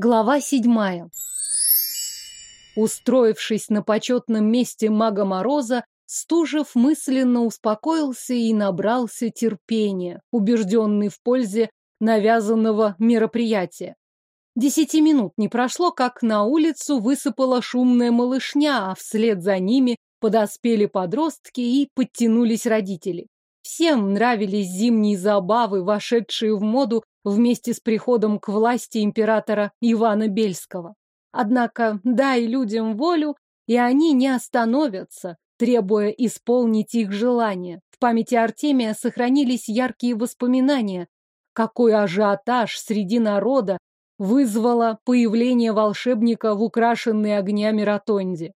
Глава седьмая. Устроившись на почетном месте мага Мороза, Стужев мысленно успокоился и набрался терпения, убежденный в пользе навязанного мероприятия. Десяти минут не прошло, как на улицу высыпала шумная малышня, а вслед за ними подоспели подростки и подтянулись родители. Всем нравились зимние забавы, вошедшие в моду вместе с приходом к власти императора Ивана Бельского. Однако дай людям волю, и они не остановятся, требуя исполнить их желания. В памяти Артемия сохранились яркие воспоминания, какой ажиотаж среди народа вызвало появление волшебника в украшенной огнями ротонде.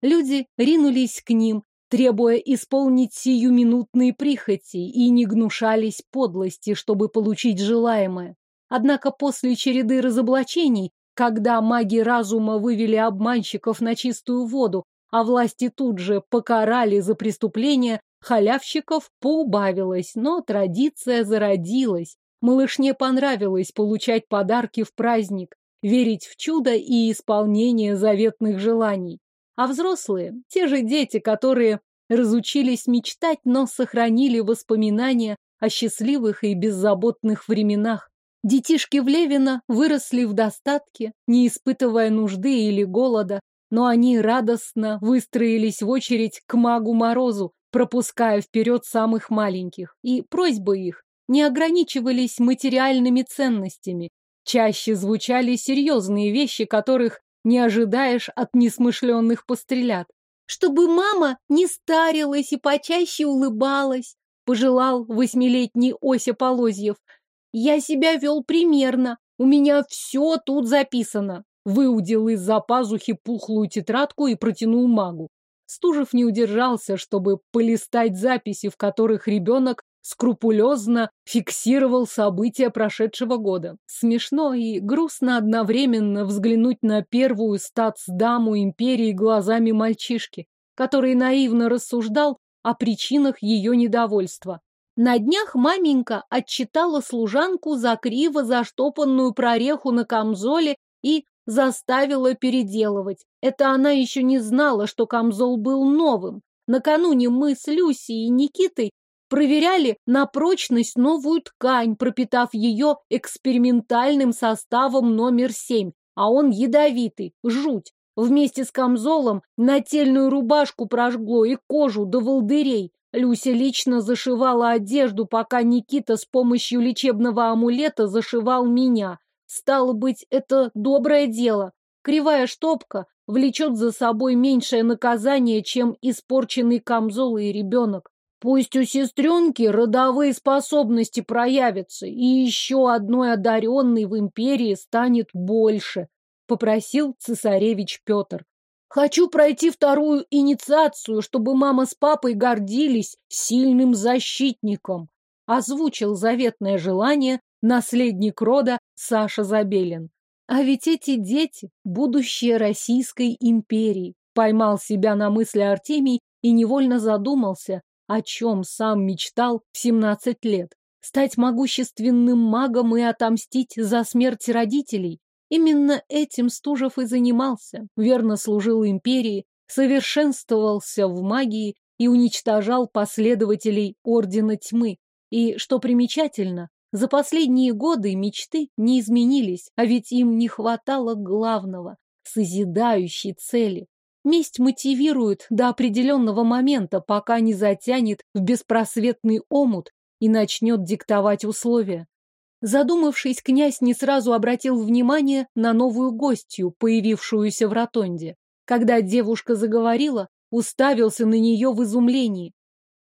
Люди ринулись к ним, требуя исполнить сиюминутные прихоти, и не гнушались подлости, чтобы получить желаемое. Однако после череды разоблачений, когда маги разума вывели обманщиков на чистую воду, а власти тут же покарали за преступления, халявщиков поубавилось, но традиция зародилась. Малышне понравилось получать подарки в праздник, верить в чудо и исполнение заветных желаний. А взрослые, те же дети, которые разучились мечтать, но сохранили воспоминания о счастливых и беззаботных временах. Детишки в Левина выросли в достатке, не испытывая нужды или голода, но они радостно выстроились в очередь к магу Морозу, пропуская вперед самых маленьких, и просьбы их не ограничивались материальными ценностями. Чаще звучали серьезные вещи, которых не ожидаешь от несмышленных пострелят. Чтобы мама не старилась и почаще улыбалась, пожелал восьмилетний Ося Полозьев. Я себя вел примерно, у меня все тут записано. Выудил из-за пазухи пухлую тетрадку и протянул магу. Стужев не удержался, чтобы полистать записи, в которых ребенок скрупулезно фиксировал события прошедшего года. Смешно и грустно одновременно взглянуть на первую статсдаму империи глазами мальчишки, который наивно рассуждал о причинах ее недовольства. На днях маменька отчитала служанку за криво заштопанную прореху на камзоле и заставила переделывать. Это она еще не знала, что камзол был новым. Накануне мы с Люсей и Никитой проверяли на прочность новую ткань, пропитав ее экспериментальным составом номер семь, а он ядовитый, жуть. Вместе с камзолом нательную рубашку прожгло и кожу до волдырей. Люся лично зашивала одежду, пока Никита с помощью лечебного амулета зашивал меня. Стало быть, это доброе дело. Кривая штопка влечет за собой меньшее наказание, чем испорченный камзол и ребенок. Пусть у сестренки родовые способности проявятся, и еще одной одаренной в империи станет больше, попросил цесаревич Петр. Хочу пройти вторую инициацию, чтобы мама с папой гордились сильным защитником, озвучил заветное желание наследник рода Саша Забелин. А ведь эти дети – будущее Российской империи. Поймал себя на мысли Артемий и невольно задумался, о чем сам мечтал в 17 лет. Стать могущественным магом и отомстить за смерть родителей. Именно этим Стужев и занимался. Верно служил империи, совершенствовался в магии и уничтожал последователей Ордена Тьмы. И, что примечательно, за последние годы мечты не изменились, а ведь им не хватало главного – созидающей цели. Месть мотивирует до определенного момента, пока не затянет в беспросветный омут и начнет диктовать условия. Задумавшись, князь не сразу обратил внимание на новую гостью, появившуюся в ротонде. Когда девушка заговорила, уставился на нее в изумлении.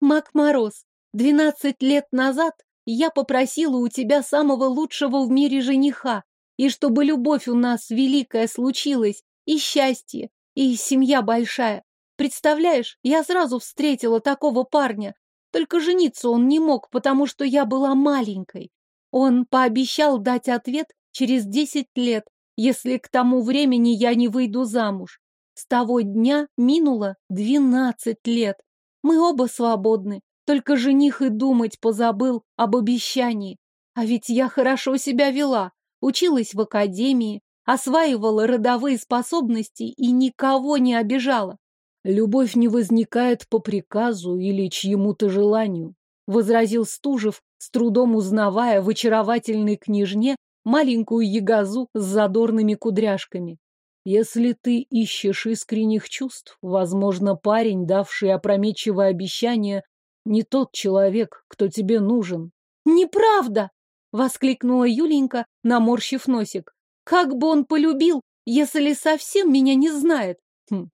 «Мак Мороз, двенадцать лет назад я попросила у тебя самого лучшего в мире жениха, и чтобы любовь у нас великая случилась, и счастье, и семья большая. Представляешь, я сразу встретила такого парня. Только жениться он не мог, потому что я была маленькой. Он пообещал дать ответ через десять лет, если к тому времени я не выйду замуж. С того дня минуло двенадцать лет. Мы оба свободны, только жених и думать позабыл об обещании. А ведь я хорошо себя вела, училась в академии, осваивала родовые способности и никого не обижала. Любовь не возникает по приказу или чьему-то желанию, возразил Стужев, с трудом узнавая в очаровательной княжне маленькую ягозу с задорными кудряшками. Если ты ищешь искренних чувств, возможно, парень, давший опрометчивое обещание, не тот человек, кто тебе нужен. Неправда! воскликнула Юленька, наморщив носик. Как бы он полюбил, если совсем меня не знает? Хм.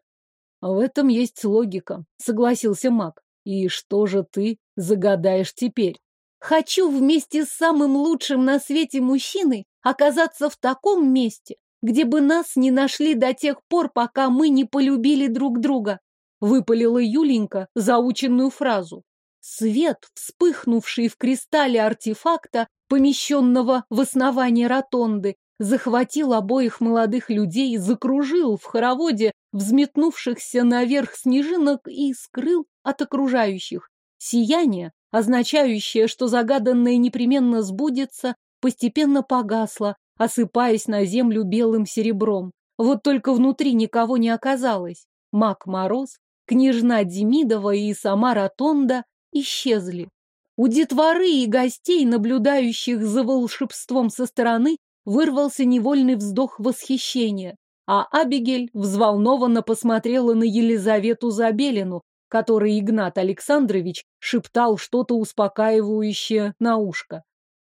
В этом есть логика, согласился Мак. И что же ты загадаешь теперь? Хочу вместе с самым лучшим на свете мужчиной оказаться в таком месте, где бы нас не нашли до тех пор, пока мы не полюбили друг друга. Выпалила Юленька заученную фразу. Свет, вспыхнувший в кристалле артефакта, помещенного в основание ротонды, захватил обоих молодых людей, закружил в хороводе взметнувшихся наверх снежинок и скрыл от окружающих. Сияние, означающее, что загаданное непременно сбудется, постепенно погасло, осыпаясь на землю белым серебром. Вот только внутри никого не оказалось. Мак Мороз, княжна Демидова и сама Ротонда исчезли. У детворы и гостей, наблюдающих за волшебством со стороны, вырвался невольный вздох восхищения, а Абигель взволнованно посмотрела на Елизавету Забелину, которой Игнат Александрович шептал что-то успокаивающее на ушко.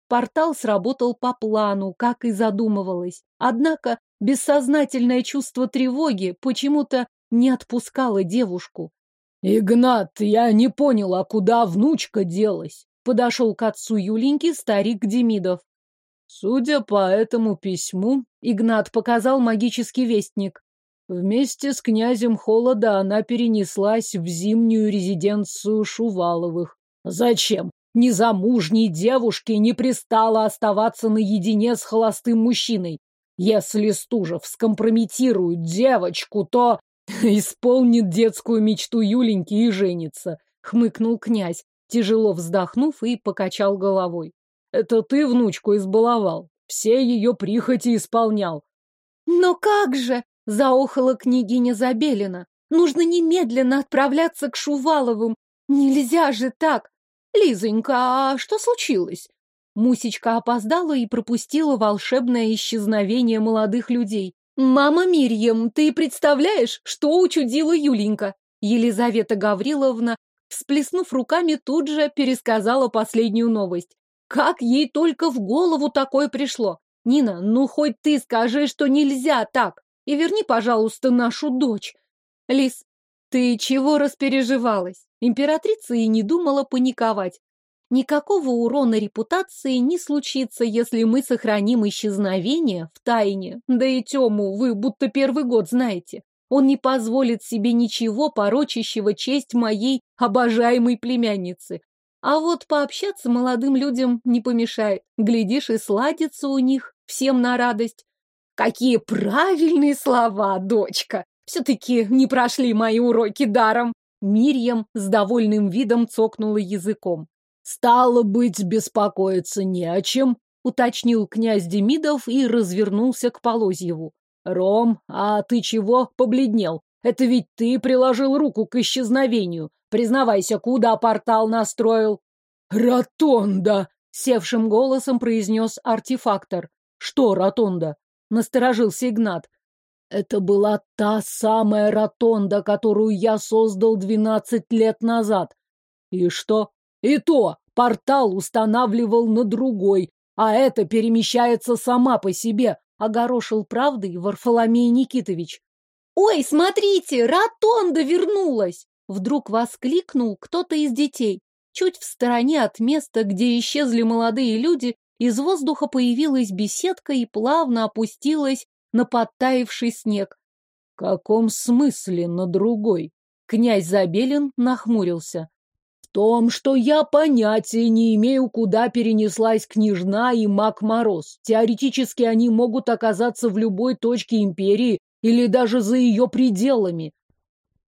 Портал сработал по плану, как и задумывалось. Однако бессознательное чувство тревоги почему-то не отпускало девушку. «Игнат, я не понял, а куда внучка делась?» Подошел к отцу Юленьки старик Демидов. Судя по этому письму, Игнат показал магический вестник. Вместе с князем Холода она перенеслась в зимнюю резиденцию Шуваловых. Зачем? Незамужней девушке не пристало оставаться наедине с холостым мужчиной. Если Стужев скомпрометирует девочку, то исполнит детскую мечту Юленьки и женится, хмыкнул князь, тяжело вздохнув и покачал головой. Это ты внучку избаловал, все ее прихоти исполнял. Но как же, заохала княгиня Забелина, нужно немедленно отправляться к Шуваловым. Нельзя же так. Лизонька, а что случилось? Мусечка опоздала и пропустила волшебное исчезновение молодых людей. «Мама Мирьям, ты представляешь, что учудила Юленька?» Елизавета Гавриловна, всплеснув руками, тут же пересказала последнюю новость. Как ей только в голову такое пришло? Нина, ну хоть ты скажи, что нельзя так. И верни, пожалуйста, нашу дочь. Лис, ты чего распереживалась? Императрица и не думала паниковать. Никакого урона репутации не случится, если мы сохраним исчезновение в тайне. Да и Тему вы будто первый год знаете. Он не позволит себе ничего порочащего честь моей обожаемой племянницы. А вот пообщаться молодым людям не помешает. Глядишь, и сладится у них всем на радость. Какие правильные слова, дочка! Все-таки не прошли мои уроки даром. Мирьям с довольным видом цокнула языком. Стало быть, беспокоиться не о чем, уточнил князь Демидов и развернулся к Полозьеву. Ром, а ты чего побледнел? Это ведь ты приложил руку к исчезновению. Признавайся, куда портал настроил? Ротонда! Севшим голосом произнес артефактор. Что ротонда? Насторожился Игнат. Это была та самая ротонда, которую я создал двенадцать лет назад. И что? И то, портал устанавливал на другой, а это перемещается сама по себе, огорошил правдой Варфоломей Никитович. «Ой, смотрите, ротонда вернулась!» Вдруг воскликнул кто-то из детей. Чуть в стороне от места, где исчезли молодые люди, из воздуха появилась беседка и плавно опустилась на подтаивший снег. — В каком смысле на другой? Князь Забелин нахмурился. — В том, что я понятия не имею, куда перенеслась княжна и маг Мороз. Теоретически они могут оказаться в любой точке империи или даже за ее пределами.